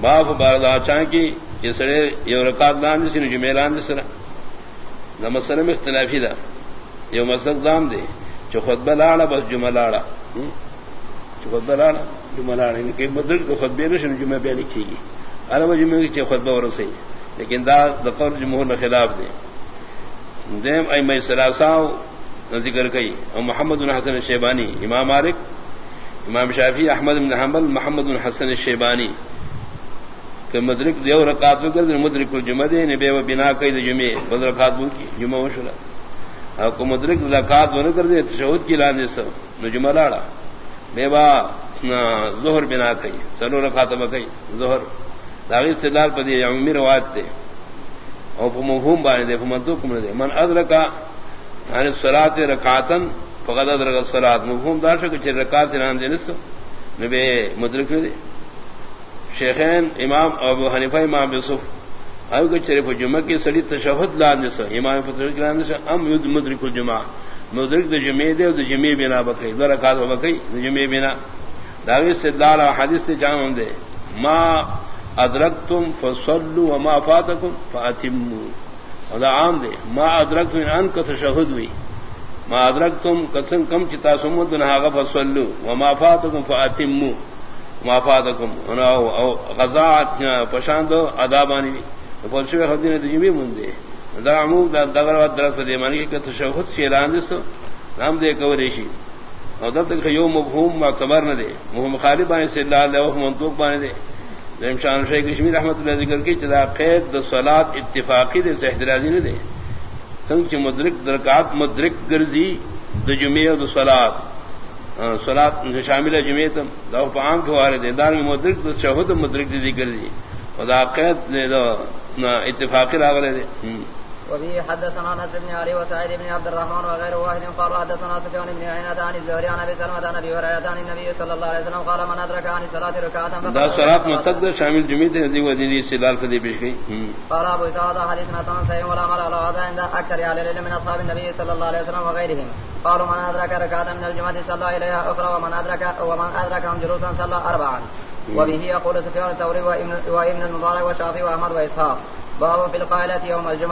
باپ باردا چاہ کی یہ سڑے، یہ رکات دان جس نے جمیلان جس طرح نہ مسلم اختلافی دا. یہ مسلک دام دے. جو خطبہ لاڑا بس جمع لاڑا. جو خطبہ لاڑا جمع لاڑا. ان کے بدل کو خطبے نشن جمعہ بیا لکھی گی. ارب جمعہ کی چھ خطبہ اور صحیح لیکن دا دقور جمہور نے خلاف دے. دیم اے میں ذکر کئی. اور محمد بن حسن شیبانی، امام مالک امام شافی احمد بن حنبل، محمد بن حسن شیبانی کہ مدرک دیو رکعت کر مدرک الجمع دے نے بے و بنا کئی جمعے بدر رکعت بو کی، جمعہ وشلا او کو مدرک رکعت ون کر دے تشہود کی لانے سو، نو جمعہ لاڑا. بے با ظہر بنا کئی سلو رکعت بکئی ظہر. داغی استدلال پدی یعنی عمومی روایت دے. او مفہوم بانے دے فمنطوق من دے. من ادرکا یعنی صلات رکعتن فقد ادرک الصلات مفہوم دار شک چ رکعت نام دے نس نبی مدرک دے شیخین امام ابو حنیفہ، امام یوسف او کہ چرے جمعہ کی سڑی تشہد لان دس امام فتح لان دس ام ید مدرک الجمعہ۔ مدرک دے جمعہ دے دے جمعہ بنا بکئی۔ دو رکعت بکئی جمعہ بنا داوی سے استدلال حدیث تے جان دے۔ ما ادرکتم فصلوا وما فاتکم فاتموا هذا عام دے۔ ما ادرکتم یعنی ان کا تشہد ہوئی۔ ما ادرکتم کتن کم چتا سمود نہ فصلوا وما فاتکم فاتموا ما فاتکم. او غزا پشاند ادابانی پوچھے خدین دی بھی مندے دا عموم دا دغر و درت دے معنی کہ تشہد سے اعلان دس نام دے کوریشی او دت کہ یوم مفہوم ما خبر نہ دے مخالف ان سے اللہ علیہ و منطوق بانے دے شان شیخ کشمیر رحمت اللہ ذکر کی چلا قید صلات اتفاقی دے سے احتراجی نہ دے سنگ چ مدرک درکات، مدرک گرزی د جمعہ و صلات. صلات شامل ہے جمعہ تم دو پام کے وارے دے، دار میں مدرک تو شہود مدرک دی گرزی. خدا قید دے دو اتفاقی لاغلے دے. وبه حدثنا نصر بن علي وسعيد بن عبد الرحمن وغير واحد قال حدثنا سفيان بن عيينة عن الزهري عن ابي سلمة عن ابي هريرة عن النبي صلى الله عليه وسلم قال من ادرك عن الصلاة ركعة دا صلاة متقدر شامل جمعية دي ودي استدلال فدي پیش گئی قال ابو اسحاق حديث حسن صحيح ولا عمل على هذا عند اكثر اهل العلم من اصحاب النبي صلى الله عليه وسلم وغيرهم. قالوا من ادرك ركعة من الجمعة صلى اليها اخرى ومن ادرك ومن ادركهم جلوسا صلى اربعا وبه يقول سفيان الثوري وابن المبارك والشافعي واحمد واسحاق باب في القائلة يوم الجمعة.